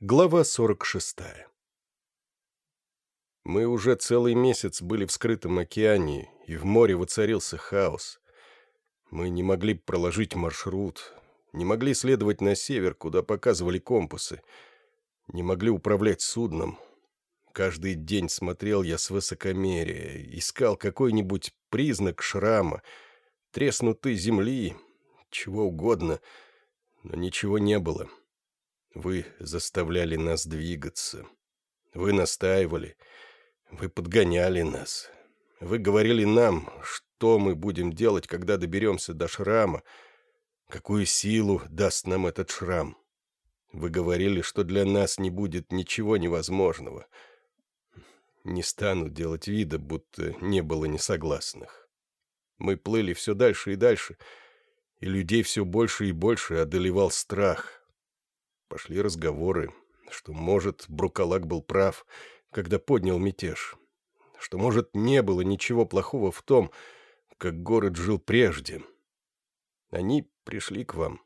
Глава 46 Мы уже целый месяц были в скрытом океане, и в море воцарился хаос. Мы не могли проложить маршрут, не могли следовать на север, куда показывали компасы, не могли управлять судном. Каждый день смотрел я с высокомерия, искал какой-нибудь признак шрама, треснутой земли, чего угодно, но ничего не было. — вы заставляли нас двигаться. Вы настаивали. Вы подгоняли нас. Вы говорили нам, что мы будем делать, когда доберемся до шрама, какую силу даст нам этот шрам. Вы говорили, что для нас не будет ничего невозможного. Не стану делать вида, будто не было несогласных. Мы плыли все дальше и дальше, и людей все больше и больше одолевал страх. Пошли разговоры, что, может, Брукалак был прав, когда поднял мятеж, что, может, не было ничего плохого в том, как город жил прежде. Они пришли к вам,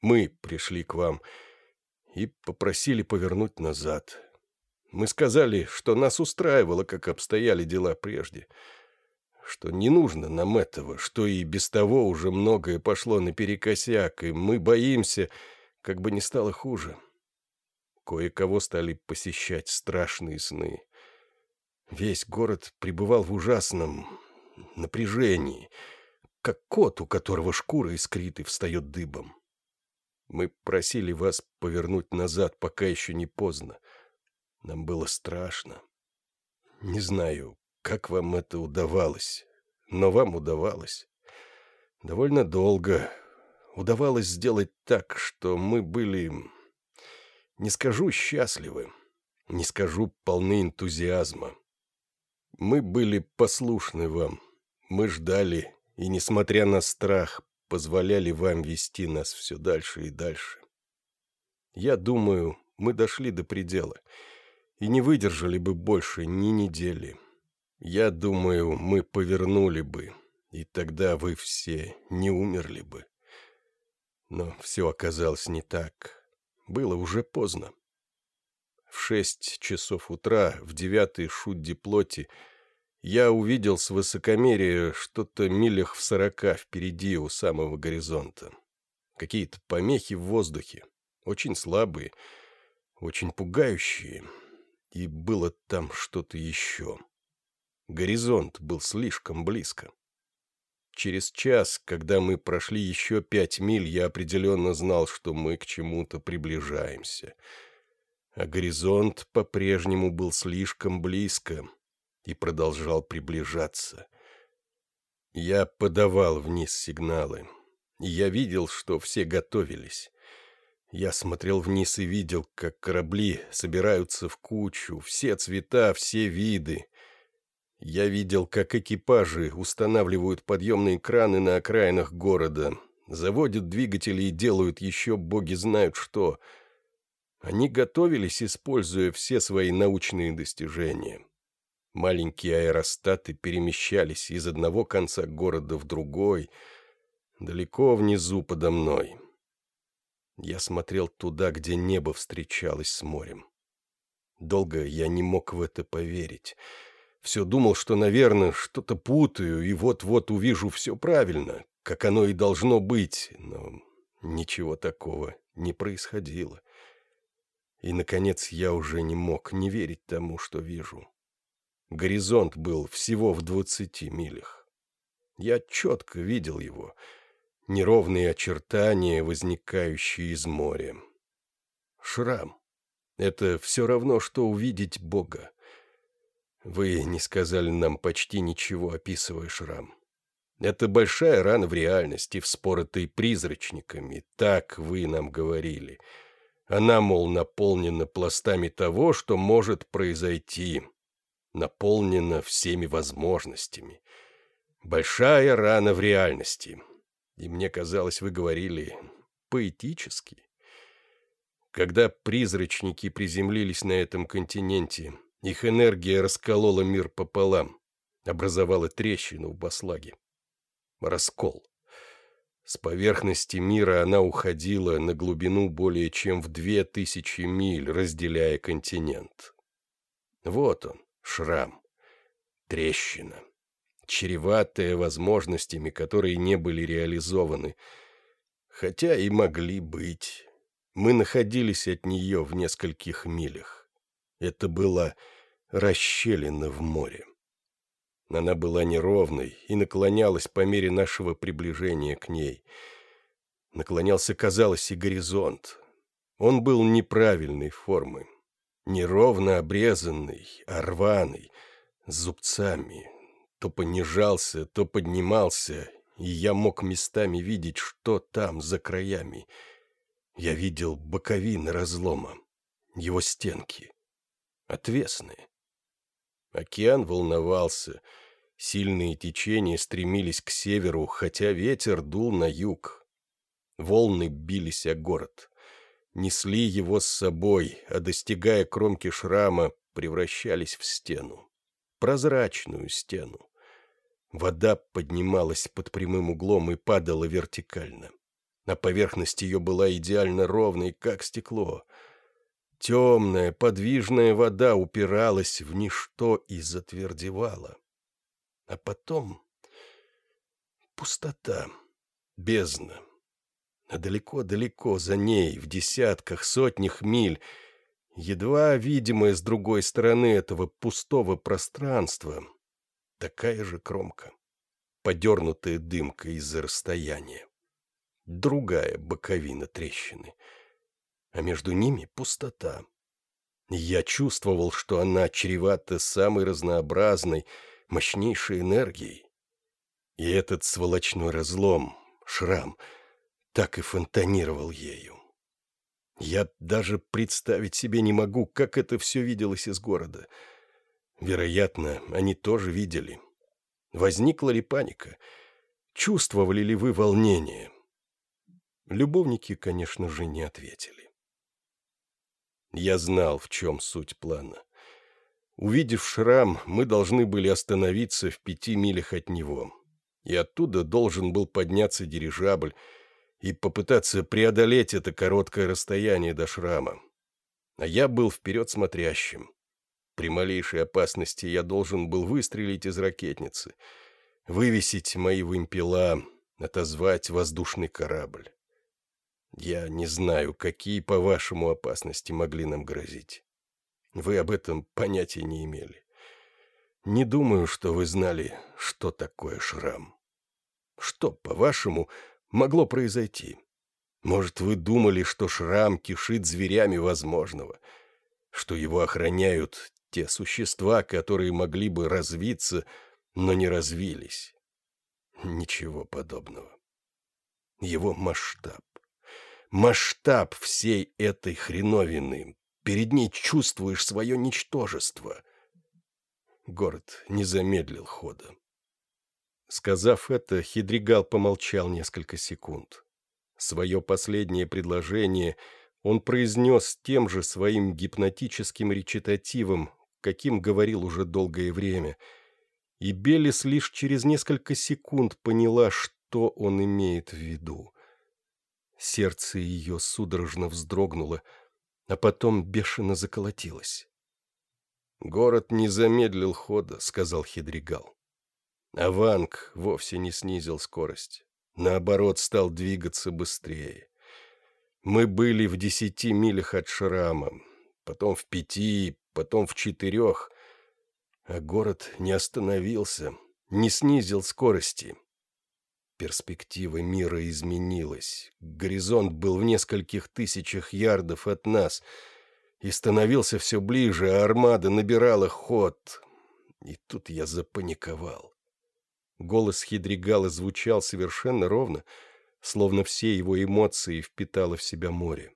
мы пришли к вам и попросили повернуть назад. Мы сказали, что нас устраивало, как обстояли дела прежде, что не нужно нам этого, что и без того уже многое пошло наперекосяк, и мы боимся как бы не стало хуже. Кое-кого стали посещать страшные сны. Весь город пребывал в ужасном напряжении, как кот, у которого шкура искрит и встает дыбом. Мы просили вас повернуть назад, пока еще не поздно. Нам было страшно. Не знаю, как вам это удавалось, но вам удавалось. Довольно долго, удавалось сделать так, что мы были... Не скажу счастливы, не скажу полны энтузиазма. Мы были послушны вам, мы ждали, и, несмотря на страх, позволяли вам вести нас все дальше и дальше. Я думаю, мы дошли до предела и не выдержали бы больше ни недели. Я думаю, мы повернули бы, и тогда вы все не умерли бы. Но все оказалось не так. Было уже поздно. В шесть часов утра, в девятый шудди плоти, я увидел с высокомерия что-то милях в сорока впереди у самого горизонта. Какие-то помехи в воздухе, очень слабые, очень пугающие. И было там что-то еще. Горизонт был слишком близко. Через час, когда мы прошли еще пять миль, я определенно знал, что мы к чему-то приближаемся. А горизонт по-прежнему был слишком близко и продолжал приближаться. Я подавал вниз сигналы, я видел, что все готовились. Я смотрел вниз и видел, как корабли собираются в кучу, все цвета, все виды. Я видел, как экипажи устанавливают подъемные краны на окраинах города, заводят двигатели и делают еще боги знают что. Они готовились, используя все свои научные достижения. Маленькие аэростаты перемещались из одного конца города в другой, далеко внизу подо мной. Я смотрел туда, где небо встречалось с морем. Долго я не мог в это поверить — все думал, что, наверное, что-то путаю, и вот-вот увижу все правильно, как оно и должно быть, но ничего такого не происходило. И, наконец, я уже не мог не верить тому, что вижу. Горизонт был всего в двадцати милях. Я четко видел его, неровные очертания, возникающие из моря. Шрам. Это все равно, что увидеть Бога. Вы не сказали нам почти ничего, описывая шрам. Это большая рана в реальности, вспоротой призрачниками. Так вы нам говорили. Она, мол, наполнена пластами того, что может произойти. Наполнена всеми возможностями. Большая рана в реальности. И мне казалось, вы говорили поэтически. Когда призрачники приземлились на этом континенте, их энергия расколола мир пополам, образовала трещину в баслаге. Раскол. С поверхности мира она уходила на глубину более чем в две тысячи миль, разделяя континент. Вот он, шрам, трещина, чреватая возможностями, которые не были реализованы, хотя и могли быть. Мы находились от нее в нескольких милях. Это была расщелина в море. Она была неровной и наклонялась по мере нашего приближения к ней. Наклонялся, казалось, и горизонт. Он был неправильной формы, неровно обрезанный, а с зубцами. То понижался, то поднимался, и я мог местами видеть, что там, за краями. Я видел боковины разлома, его стенки, отвесные. Океан волновался, сильные течения стремились к северу, хотя ветер дул на юг. Волны бились о город, несли его с собой, а достигая кромки шрама, превращались в стену, прозрачную стену. Вода поднималась под прямым углом и падала вертикально. На поверхности ее была идеально ровной, как стекло — Темная, подвижная вода упиралась в ничто и затвердевала. А потом пустота, бездна. А далеко-далеко за ней, в десятках, сотнях миль, едва видимая с другой стороны этого пустого пространства, такая же кромка, подернутая дымкой из-за расстояния. Другая боковина трещины — а между ними пустота. Я чувствовал, что она чревата самой разнообразной, мощнейшей энергией. И этот сволочной разлом, шрам, так и фонтанировал ею. Я даже представить себе не могу, как это все виделось из города. Вероятно, они тоже видели. Возникла ли паника? Чувствовали ли вы волнение? Любовники, конечно же, не ответили. Я знал, в чем суть плана. Увидев шрам, мы должны были остановиться в пяти милях от него. И оттуда должен был подняться дирижабль и попытаться преодолеть это короткое расстояние до шрама. А я был вперед смотрящим. При малейшей опасности я должен был выстрелить из ракетницы, вывесить мои вымпела, отозвать воздушный корабль. Я не знаю, какие, по-вашему, опасности могли нам грозить. Вы об этом понятия не имели. Не думаю, что вы знали, что такое шрам. Что, по-вашему, могло произойти? Может, вы думали, что шрам кишит зверями возможного, что его охраняют те существа, которые могли бы развиться, но не развились? Ничего подобного. Его масштаб масштаб всей этой хреновины. Перед ней чувствуешь свое ничтожество. Город не замедлил хода. Сказав это, Хидригал помолчал несколько секунд. Свое последнее предложение он произнес тем же своим гипнотическим речитативом, каким говорил уже долгое время, и Белис лишь через несколько секунд поняла, что он имеет в виду. Сердце ее судорожно вздрогнуло, а потом бешено заколотилось. «Город не замедлил хода», — сказал Хидригал. А Ванг вовсе не снизил скорость. Наоборот, стал двигаться быстрее. Мы были в десяти милях от Шрама, потом в пяти, потом в четырех, а город не остановился, не снизил скорости. Перспектива мира изменилась. Горизонт был в нескольких тысячах ярдов от нас и становился все ближе, а армада набирала ход. И тут я запаниковал. Голос Хидригала звучал совершенно ровно, словно все его эмоции впитало в себя море.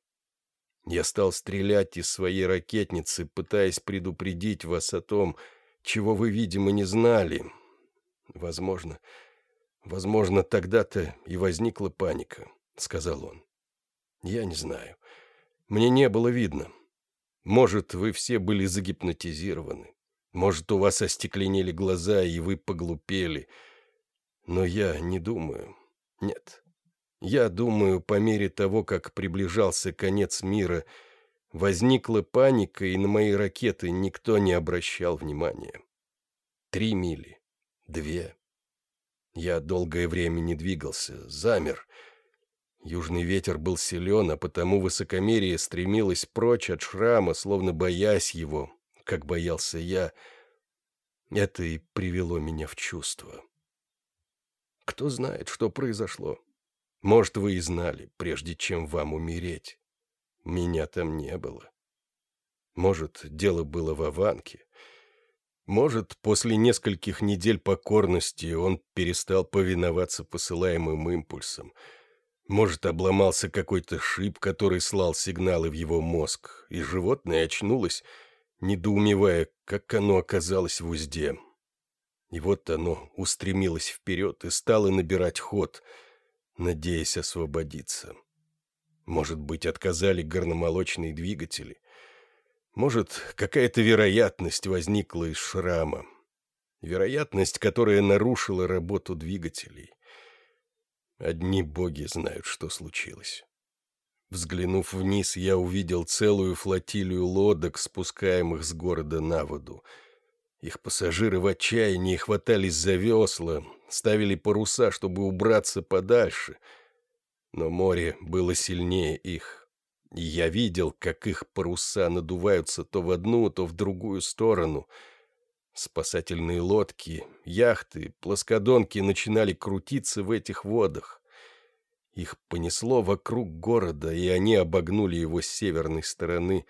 Я стал стрелять из своей ракетницы, пытаясь предупредить вас о том, чего вы, видимо, не знали. Возможно, Возможно, тогда-то и возникла паника, сказал он. Я не знаю. Мне не было видно. Может, вы все были загипнотизированы. Может, у вас остекленели глаза, и вы поглупели. Но я не думаю. Нет. Я думаю, по мере того, как приближался конец мира, возникла паника, и на мои ракеты никто не обращал внимания. Три мили. Две. Я долгое время не двигался, замер. Южный ветер был силен, а потому высокомерие стремилось прочь от шрама, словно боясь его, как боялся я. Это и привело меня в чувство. Кто знает, что произошло. Может, вы и знали, прежде чем вам умереть. Меня там не было. Может, дело было в Аванке. Может, после нескольких недель покорности он перестал повиноваться посылаемым импульсам. Может, обломался какой-то шип, который слал сигналы в его мозг, и животное очнулось, недоумевая, как оно оказалось в узде. И вот оно устремилось вперед и стало набирать ход — надеясь освободиться. Может быть, отказали горномолочные двигатели. Может, какая-то вероятность возникла из шрама. Вероятность, которая нарушила работу двигателей. Одни боги знают, что случилось. Взглянув вниз, я увидел целую флотилию лодок, спускаемых с города на воду. Их пассажиры в отчаянии хватались за весла, ставили паруса, чтобы убраться подальше. Но море было сильнее их. Я видел, как их паруса надуваются то в одну, то в другую сторону. Спасательные лодки, яхты, плоскодонки начинали крутиться в этих водах. Их понесло вокруг города, и они обогнули его с северной стороны,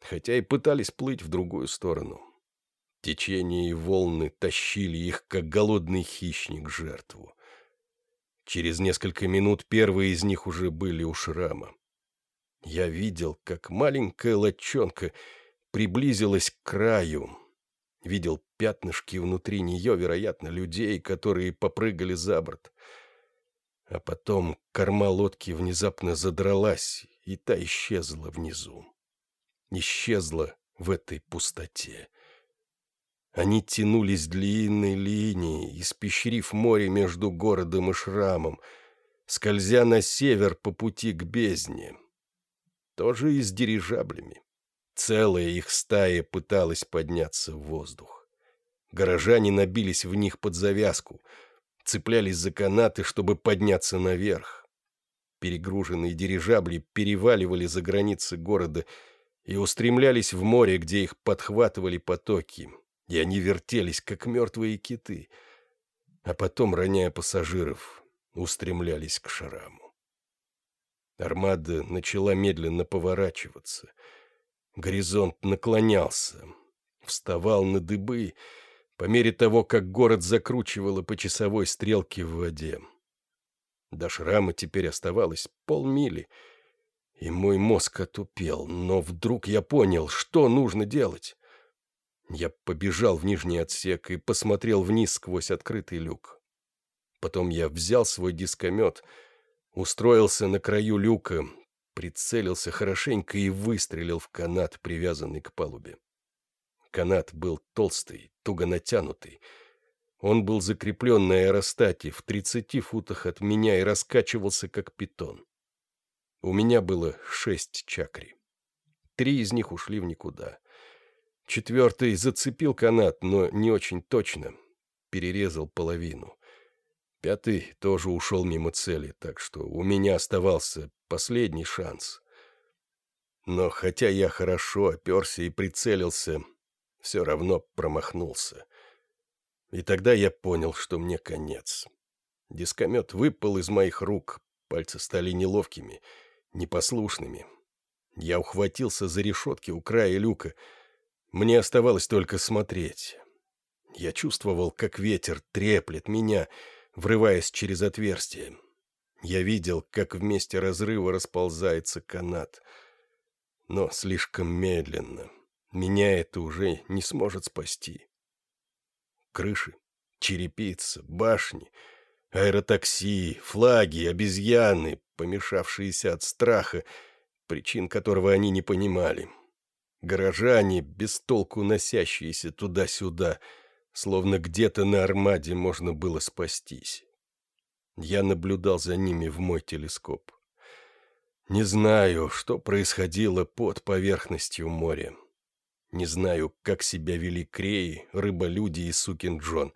хотя и пытались плыть в другую сторону. Течение и волны тащили их, как голодный хищник, жертву. Через несколько минут первые из них уже были у шрама. Я видел, как маленькая лодчонка приблизилась к краю. Видел пятнышки внутри нее, вероятно, людей, которые попрыгали за борт. А потом корма лодки внезапно задралась, и та исчезла внизу. Исчезла в этой пустоте. Они тянулись длинной линией, испещрив море между городом и шрамом, скользя на север по пути к бездне. Тоже и с дирижаблями. Целая их стая пыталась подняться в воздух. Горожане набились в них под завязку, цеплялись за канаты, чтобы подняться наверх. Перегруженные дирижабли переваливали за границы города и устремлялись в море, где их подхватывали потоки, и они вертелись, как мертвые киты, а потом, роняя пассажиров, устремлялись к шараму. Армада начала медленно поворачиваться. Горизонт наклонялся, вставал на дыбы по мере того, как город закручивало по часовой стрелке в воде. До шрама теперь оставалось полмили, и мой мозг отупел, но вдруг я понял, что нужно делать. Я побежал в нижний отсек и посмотрел вниз сквозь открытый люк. Потом я взял свой дискомет, устроился на краю люка, прицелился хорошенько и выстрелил в канат, привязанный к палубе. Канат был толстый, туго натянутый. Он был закреплен на аэростате в тридцати футах от меня и раскачивался, как питон. У меня было шесть чакри. Три из них ушли в никуда. Четвертый зацепил канат, но не очень точно. Перерезал половину. Пятый тоже ушел мимо цели, так что у меня оставался последний шанс. Но хотя я хорошо оперся и прицелился, все равно промахнулся. И тогда я понял, что мне конец. Дискомет выпал из моих рук, пальцы стали неловкими, непослушными. Я ухватился за решетки у края люка — мне оставалось только смотреть. Я чувствовал, как ветер треплет меня, врываясь через отверстие. Я видел, как вместе разрыва расползается канат. Но слишком медленно. Меня это уже не сможет спасти. Крыши, черепица, башни, аэротакси, флаги, обезьяны, помешавшиеся от страха, причин которого они не понимали — Горожане, без толку носящиеся туда-сюда, словно где-то на армаде можно было спастись. Я наблюдал за ними в мой телескоп. Не знаю, что происходило под поверхностью моря. Не знаю, как себя вели креи, рыболюди и сукин Джон.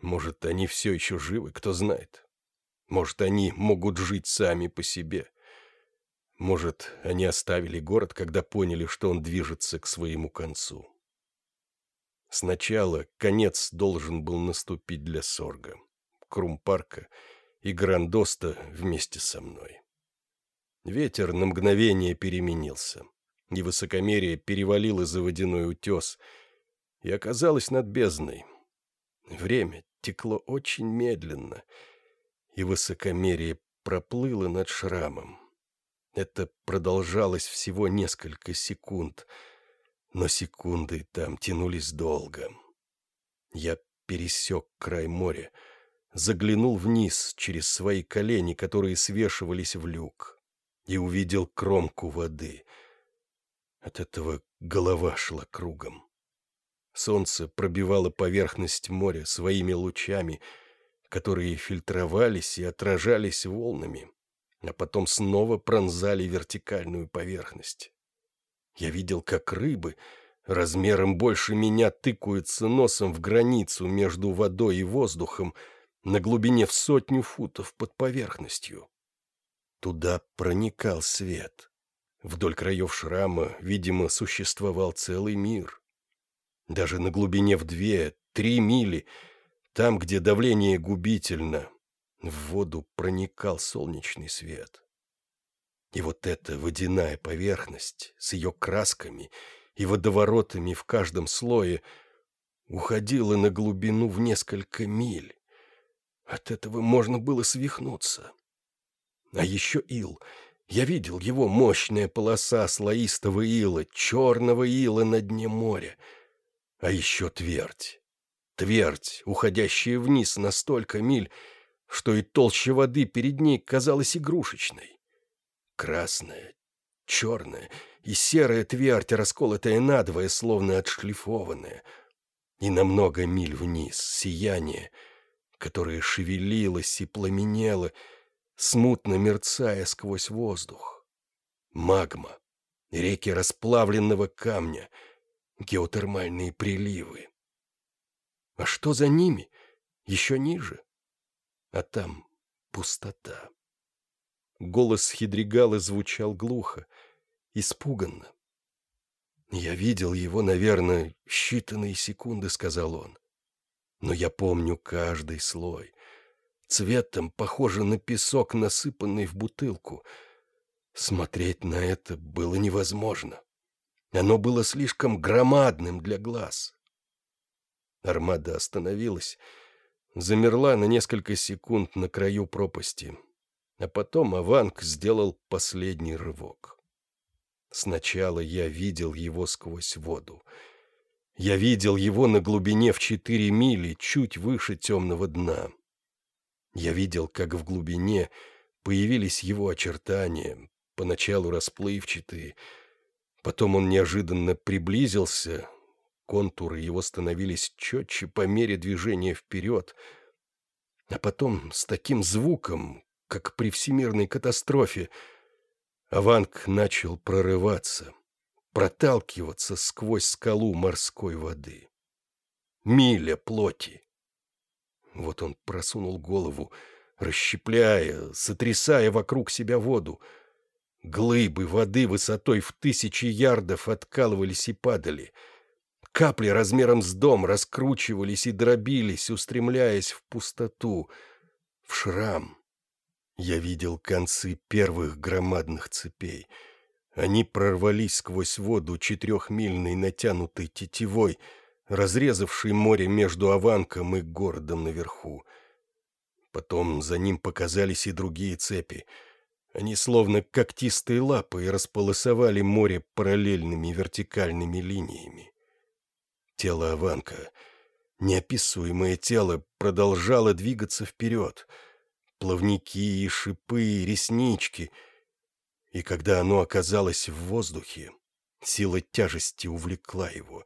Может, они все еще живы, кто знает. Может, они могут жить сами по себе. Может, они оставили город, когда поняли, что он движется к своему концу. Сначала конец должен был наступить для Сорга, Крумпарка и Грандоста вместе со мной. Ветер на мгновение переменился, и высокомерие перевалило за водяной утес и оказалось над бездной. Время текло очень медленно, и высокомерие проплыло над шрамом. Это продолжалось всего несколько секунд — но секунды там тянулись долго. Я пересек край моря, заглянул вниз через свои колени, которые свешивались в люк, и увидел кромку воды. От этого голова шла кругом. Солнце пробивало поверхность моря своими лучами, которые фильтровались и отражались волнами, а потом снова пронзали вертикальную поверхность. Я видел, как рыбы размером больше меня тыкаются носом в границу между водой и воздухом на глубине в сотню футов под поверхностью. Туда проникал свет. Вдоль краев шрама, видимо, существовал целый мир. Даже на глубине в две, три мили, там, где давление губительно, в воду проникал солнечный свет. И вот эта водяная поверхность с ее красками и водоворотами в каждом слое уходила на глубину в несколько миль. От этого можно было свихнуться. А еще ил. Я видел его мощная полоса слоистого ила, черного ила на дне моря. А еще твердь. Твердь, уходящая вниз на столько миль, что и толща воды перед ней казалась игрушечной. Красная, черная и серая твердь, расколотая надвое, словно отшлифованная. И на много миль вниз сияние, которое шевелилось и пламенело, смутно мерцая сквозь воздух. Магма, реки расплавленного камня, геотермальные приливы. А что за ними? Еще ниже. А там пустота. Голос Хидригала звучал глухо, испуганно. «Я видел его, наверное, считанные секунды», — сказал он. «Но я помню каждый слой. Цветом похоже на песок, насыпанный в бутылку. Смотреть на это было невозможно. Оно было слишком громадным для глаз». Армада остановилась, замерла на несколько секунд на краю пропасти — а потом Аванг сделал последний рывок. Сначала я видел его сквозь воду. Я видел его на глубине в четыре мили, чуть выше темного дна. Я видел, как в глубине появились его очертания, поначалу расплывчатые. Потом он неожиданно приблизился, контуры его становились четче по мере движения вперед, а потом с таким звуком, как при всемирной катастрофе. Аванг начал прорываться, проталкиваться сквозь скалу морской воды. Миля плоти. Вот он просунул голову, расщепляя, сотрясая вокруг себя воду. Глыбы воды высотой в тысячи ярдов откалывались и падали. Капли размером с дом раскручивались и дробились, устремляясь в пустоту, в шрам. Я видел концы первых громадных цепей. Они прорвались сквозь воду четырехмильной натянутой тетивой, разрезавшей море между Аванком и городом наверху. Потом за ним показались и другие цепи. Они словно когтистые лапы располосовали море параллельными вертикальными линиями. Тело Аванка, неописуемое тело, продолжало двигаться вперед — плавники и шипы, реснички. И когда оно оказалось в воздухе, сила тяжести увлекла его,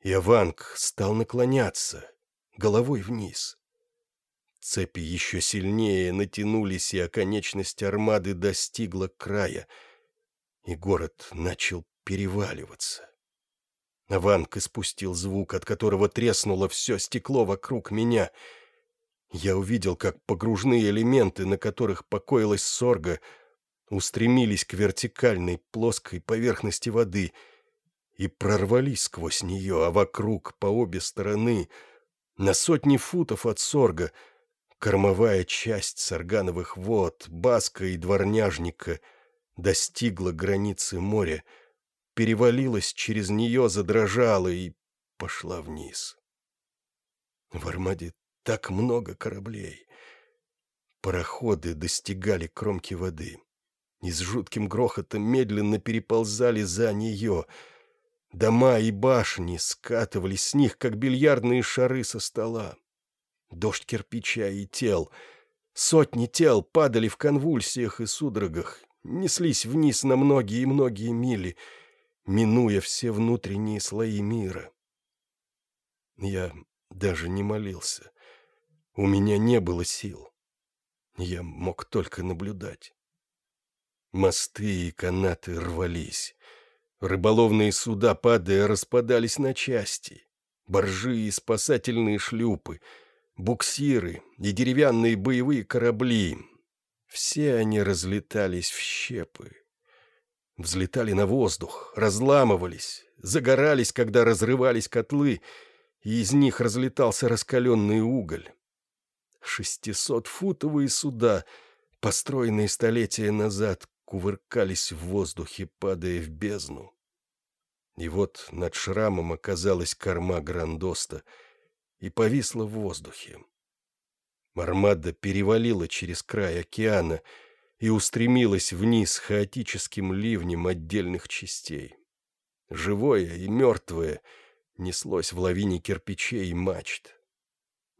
и Аванг стал наклоняться, головой вниз. Цепи еще сильнее натянулись, и оконечность армады достигла края, и город начал переваливаться. Ванг испустил звук, от которого треснуло все стекло вокруг меня. Я увидел, как погружные элементы, на которых покоилась сорга, устремились к вертикальной плоской поверхности воды и прорвались сквозь нее, а вокруг, по обе стороны, на сотни футов от сорга — Кормовая часть саргановых вод, баска и дворняжника достигла границы моря, перевалилась через нее, задрожала и пошла вниз. В Армаде так много кораблей. Пароходы достигали кромки воды и с жутким грохотом медленно переползали за нее. Дома и башни скатывались с них, как бильярдные шары со стола дождь кирпича и тел. Сотни тел падали в конвульсиях и судорогах, неслись вниз на многие и многие мили, минуя все внутренние слои мира. Я даже не молился. У меня не было сил. Я мог только наблюдать. Мосты и канаты рвались. Рыболовные суда, падая, распадались на части. Боржи и спасательные шлюпы — буксиры и деревянные боевые корабли. Все они разлетались в щепы. Взлетали на воздух, разламывались, загорались, когда разрывались котлы, и из них разлетался раскаленный уголь. Шестисотфутовые суда, построенные столетия назад, кувыркались в воздухе, падая в бездну. И вот над шрамом оказалась корма Грандоста — и повисла в воздухе. Армада перевалила через край океана и устремилась вниз хаотическим ливнем отдельных частей. Живое и мертвое неслось в лавине кирпичей и мачт.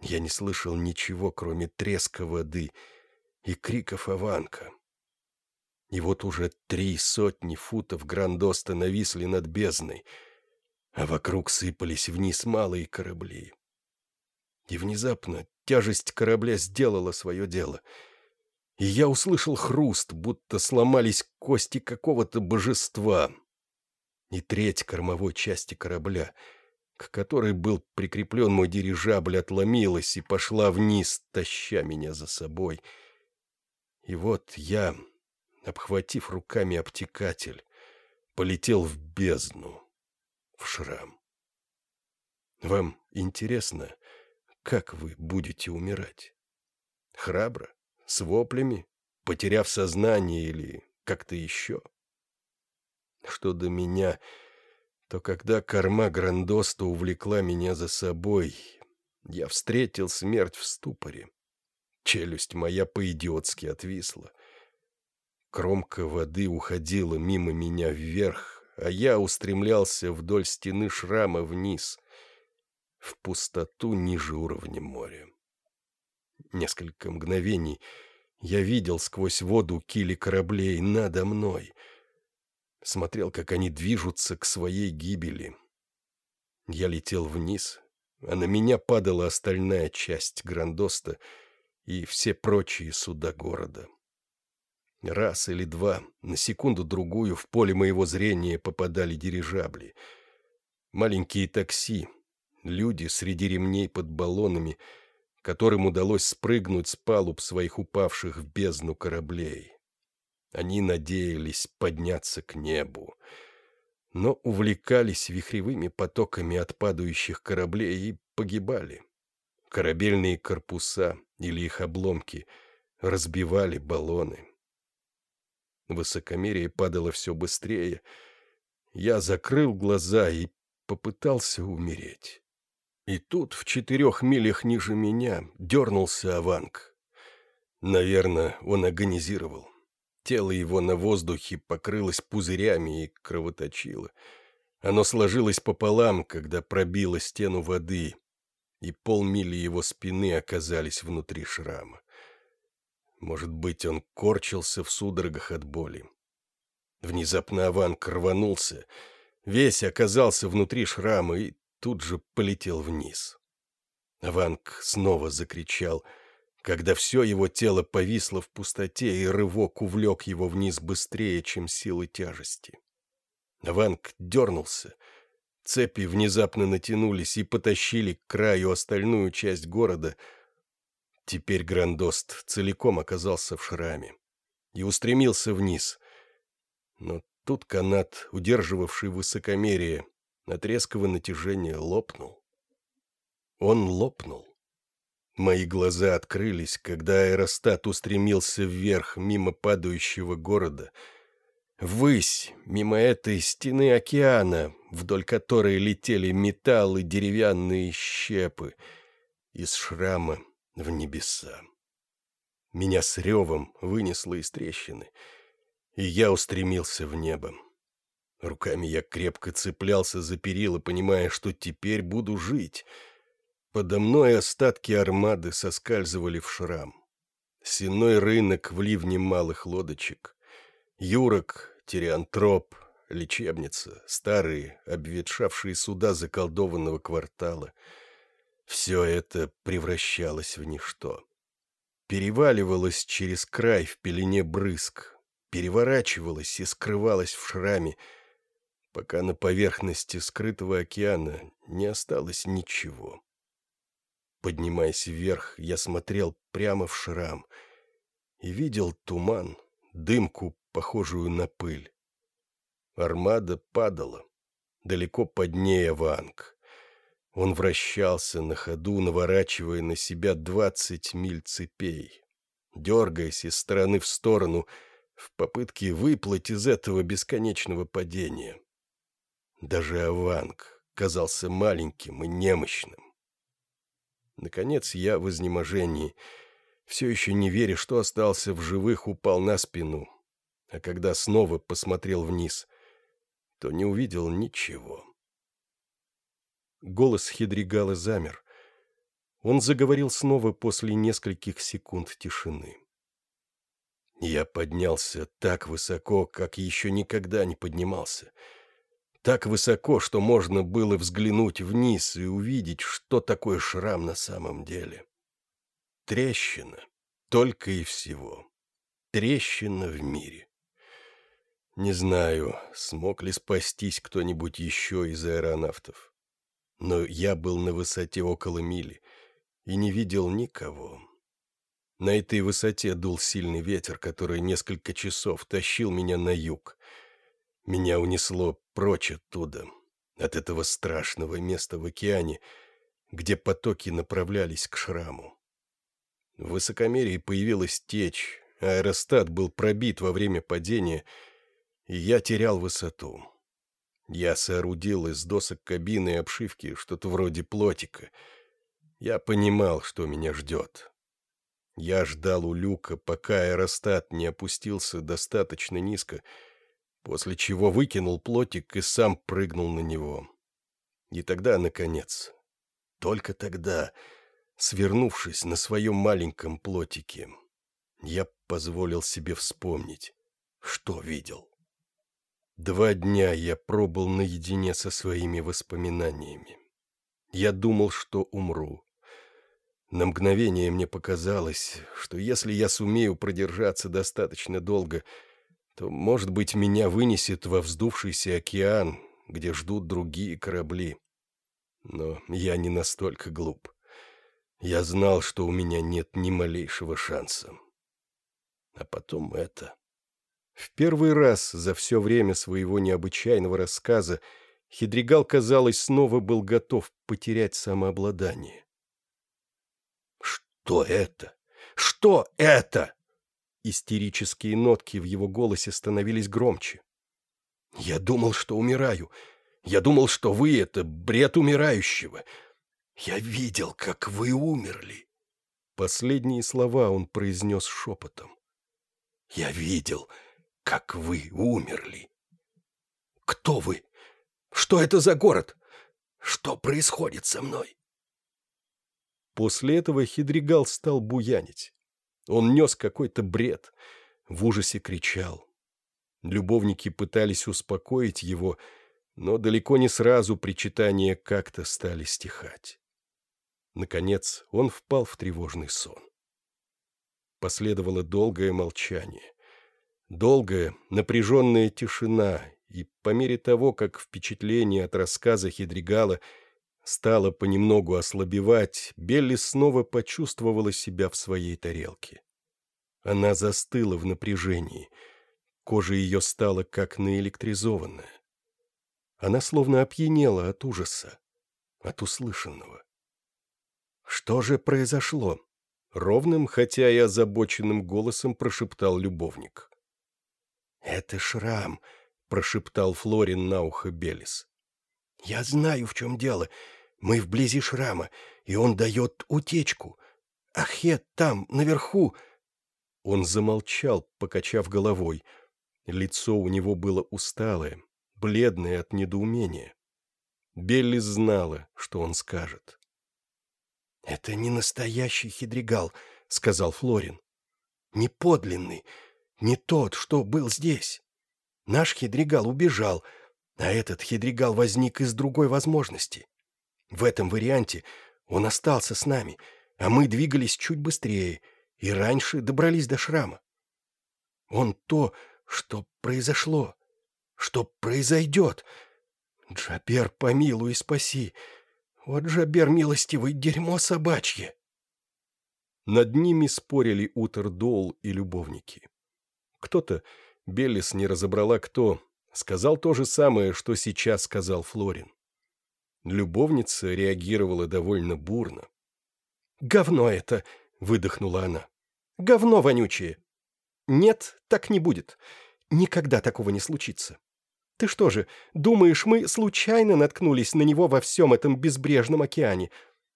Я не слышал ничего, кроме треска воды и криков Аванка. И вот уже три сотни футов Грандоста нависли над бездной, а вокруг сыпались вниз малые корабли. И внезапно тяжесть корабля сделала свое дело. И я услышал хруст, будто сломались кости какого-то божества. И треть кормовой части корабля, к которой был прикреплен мой дирижабль, отломилась и пошла вниз, таща меня за собой. И вот я, обхватив руками обтекатель, полетел в бездну, в шрам. Вам интересно, как вы будете умирать? Храбро? С воплями? Потеряв сознание или как-то еще? Что до меня, то когда корма Грандоста увлекла меня за собой, я встретил смерть в ступоре. Челюсть моя по-идиотски отвисла. Кромка воды уходила мимо меня вверх, а я устремлялся вдоль стены шрама вниз в пустоту ниже уровня моря. Несколько мгновений я видел сквозь воду кили кораблей надо мной. Смотрел, как они движутся к своей гибели. Я летел вниз, а на меня падала остальная часть Грандоста и все прочие суда города. Раз или два, на секунду-другую в поле моего зрения попадали дирижабли. Маленькие такси, люди среди ремней под баллонами, которым удалось спрыгнуть с палуб своих упавших в бездну кораблей. Они надеялись подняться к небу, но увлекались вихревыми потоками от падающих кораблей и погибали. Корабельные корпуса или их обломки разбивали баллоны. Высокомерие падало все быстрее. Я закрыл глаза и попытался умереть. И тут, в четырех милях ниже меня, дернулся Аванг. Наверное, он агонизировал. Тело его на воздухе покрылось пузырями и кровоточило. Оно сложилось пополам, когда пробило стену воды, и полмили его спины оказались внутри шрама. Может быть, он корчился в судорогах от боли. Внезапно Аванг рванулся, весь оказался внутри шрама и тут же полетел вниз. Ванг снова закричал, когда все его тело повисло в пустоте, и рывок увлек его вниз быстрее, чем силы тяжести. Ванг дернулся. Цепи внезапно натянулись и потащили к краю остальную часть города. Теперь Грандост целиком оказался в шраме и устремился вниз. Но тут канат, удерживавший высокомерие, от резкого натяжения лопнул. Он лопнул. Мои глаза открылись, когда аэростат устремился вверх мимо падающего города. Ввысь, мимо этой стены океана, вдоль которой летели металлы, деревянные щепы, из шрама в небеса. Меня с ревом вынесло из трещины, и я устремился в небо. Руками я крепко цеплялся за перила, понимая, что теперь буду жить — Подо мной остатки армады соскальзывали в шрам. Сенной рынок в ливне малых лодочек. Юрок, Тириантроп, лечебница, старые, обветшавшие суда заколдованного квартала. Все это превращалось в ничто. Переваливалось через край в пелене брызг, переворачивалось и скрывалось в шраме, пока на поверхности скрытого океана не осталось ничего. Поднимаясь вверх, я смотрел прямо в шрам и видел туман, дымку, похожую на пыль. Армада падала, далеко под ней Ванг. Он вращался на ходу, наворачивая на себя двадцать миль цепей, дергаясь из стороны в сторону в попытке выплыть из этого бесконечного падения. Даже Аванг казался маленьким и немощным. Наконец я в изнеможении, все еще не веря, что остался в живых, упал на спину, а когда снова посмотрел вниз, то не увидел ничего. Голос Хидригала замер. Он заговорил снова после нескольких секунд тишины. Я поднялся так высоко, как еще никогда не поднимался — так высоко, что можно было взглянуть вниз и увидеть, что такое шрам на самом деле. Трещина. Только и всего. Трещина в мире. Не знаю, смог ли спастись кто-нибудь еще из аэронавтов. Но я был на высоте около мили и не видел никого. На этой высоте дул сильный ветер, который несколько часов тащил меня на юг. Меня унесло прочь оттуда, от этого страшного места в океане, где потоки направлялись к шраму. В высокомерии появилась течь, аэростат был пробит во время падения, и я терял высоту. Я соорудил из досок кабины и обшивки что-то вроде плотика. Я понимал, что меня ждет. Я ждал у люка, пока аэростат не опустился достаточно низко, после чего выкинул плотик и сам прыгнул на него. И тогда, наконец, только тогда, свернувшись на своем маленьком плотике, я позволил себе вспомнить, что видел. Два дня я пробыл наедине со своими воспоминаниями. Я думал, что умру. На мгновение мне показалось, что если я сумею продержаться достаточно долго — то, может быть, меня вынесет во вздувшийся океан, где ждут другие корабли. Но я не настолько глуп. Я знал, что у меня нет ни малейшего шанса. А потом это. В первый раз за все время своего необычайного рассказа Хидригал, казалось, снова был готов потерять самообладание. «Что это? Что это?» Истерические нотки в его голосе становились громче. «Я думал, что умираю. Я думал, что вы — это бред умирающего. Я видел, как вы умерли». Последние слова он произнес шепотом. «Я видел, как вы умерли». «Кто вы? Что это за город? Что происходит со мной?» После этого Хидригал стал буянить. Он нес какой-то бред, в ужасе кричал. Любовники пытались успокоить его, но далеко не сразу причитания как-то стали стихать. Наконец он впал в тревожный сон. последовало долгое молчание. Долгая, напряженная тишина, и по мере того, как впечатление от рассказа Хидригала стало понемногу ослабевать, Белли снова почувствовала себя в своей тарелке. Она застыла в напряжении. Кожа ее стала как наэлектризованная. Она словно опьянела от ужаса, от услышанного. Что же произошло? Ровным, хотя и озабоченным голосом прошептал любовник. «Это шрам», — прошептал Флорин на ухо Белис. «Я знаю, в чем дело. Мы вблизи шрама, и он дает утечку. Ахет там, наверху...» Он замолчал, покачав головой. Лицо у него было усталое, бледное от недоумения. Белли знала, что он скажет. «Это не настоящий хидригал», — сказал Флорин. «Не подлинный, не тот, что был здесь. Наш хидригал убежал, а этот хидригал возник из другой возможности. В этом варианте он остался с нами, а мы двигались чуть быстрее и раньше добрались до шрама. Он то, что произошло, что произойдет. Джабер, помилуй и спаси. Вот Джабер, милостивый, дерьмо собачье. Над ними спорили Утердол и любовники. Кто-то, Беллис не разобрала кто, сказал то же самое, что сейчас сказал Флорин. Любовница реагировала довольно бурно. «Говно это!» — выдохнула она. «Говно вонючее!» «Нет, так не будет. Никогда такого не случится. Ты что же, думаешь, мы случайно наткнулись на него во всем этом безбрежном океане,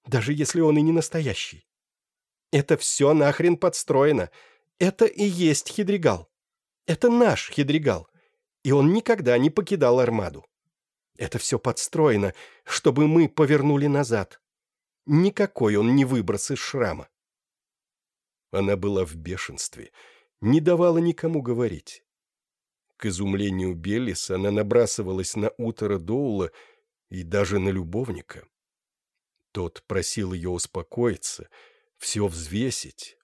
даже если он и не настоящий? Это все нахрен подстроено. Это и есть Хидригал. Это наш Хидригал, и он никогда не покидал армаду. Это все подстроено, чтобы мы повернули назад. Никакой он не выброс из шрама. Она была в бешенстве, не давала никому говорить. К изумлению Беллис она набрасывалась на утро Доула и даже на любовника. Тот просил ее успокоиться, все взвесить,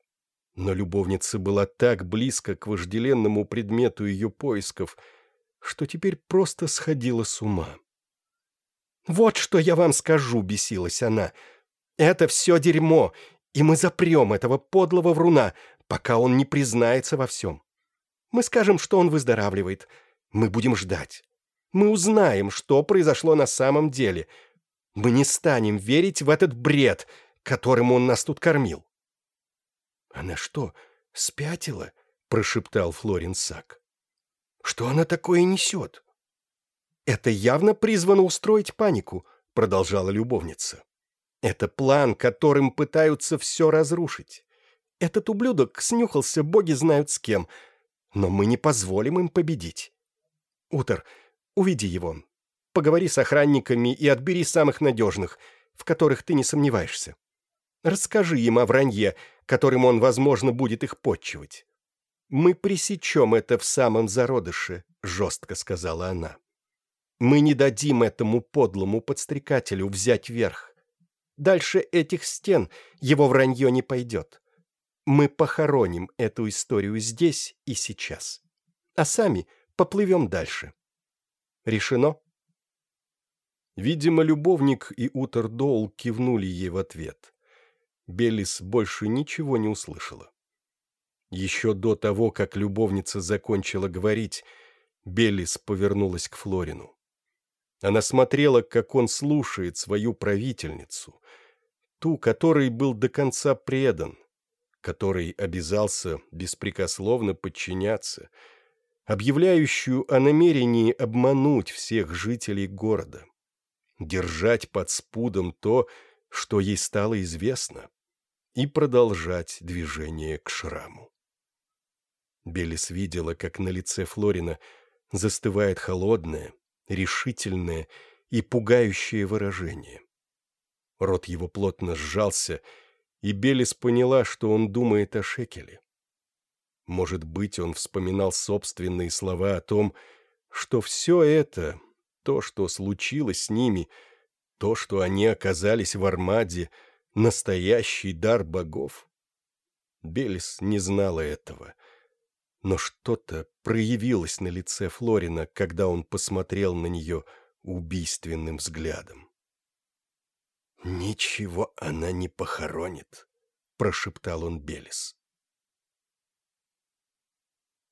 но любовница была так близко к вожделенному предмету ее поисков, что теперь просто сходила с ума. «Вот что я вам скажу», — бесилась она. «Это все дерьмо, и мы запрем этого подлого вруна, пока он не признается во всем. Мы скажем, что он выздоравливает. Мы будем ждать. Мы узнаем, что произошло на самом деле. Мы не станем верить в этот бред, которым он нас тут кормил. «Она что, спятила?» — прошептал Флорин Сак. «Что она такое несет?» «Это явно призвано устроить панику», — продолжала любовница. «Это план, которым пытаются все разрушить. Этот ублюдок снюхался боги знают с кем, но мы не позволим им победить. Утер, уведи его. Поговори с охранниками и отбери самых надежных, в которых ты не сомневаешься. Расскажи им о вранье, которым он, возможно, будет их подчивать. «Мы пресечем это в самом зародыше», — жестко сказала она. «Мы не дадим этому подлому подстрекателю взять верх. Дальше этих стен его вранье не пойдет. Мы похороним эту историю здесь и сейчас, а сами поплывем дальше. Решено?» Видимо, любовник и Утер Доул кивнули ей в ответ. Беллис больше ничего не услышала. Еще до того, как любовница закончила говорить, Беллис повернулась к Флорину. Она смотрела, как он слушает свою правительницу, ту, которой был до конца предан, которой обязался беспрекословно подчиняться, объявляющую о намерении обмануть всех жителей города, держать под спудом то, что ей стало известно, и продолжать движение к шраму. Белис видела, как на лице Флорина застывает холодное, решительное и пугающее выражение. Рот его плотно сжался, и Белис поняла, что он думает о Шекеле. Может быть, он вспоминал собственные слова о том, что все это, то, что случилось с ними — то, что они оказались в Армаде, настоящий дар богов? Белис не знала этого. Но что-то проявилось на лице Флорина, когда он посмотрел на нее убийственным взглядом. «Ничего она не похоронит», — прошептал он Белис.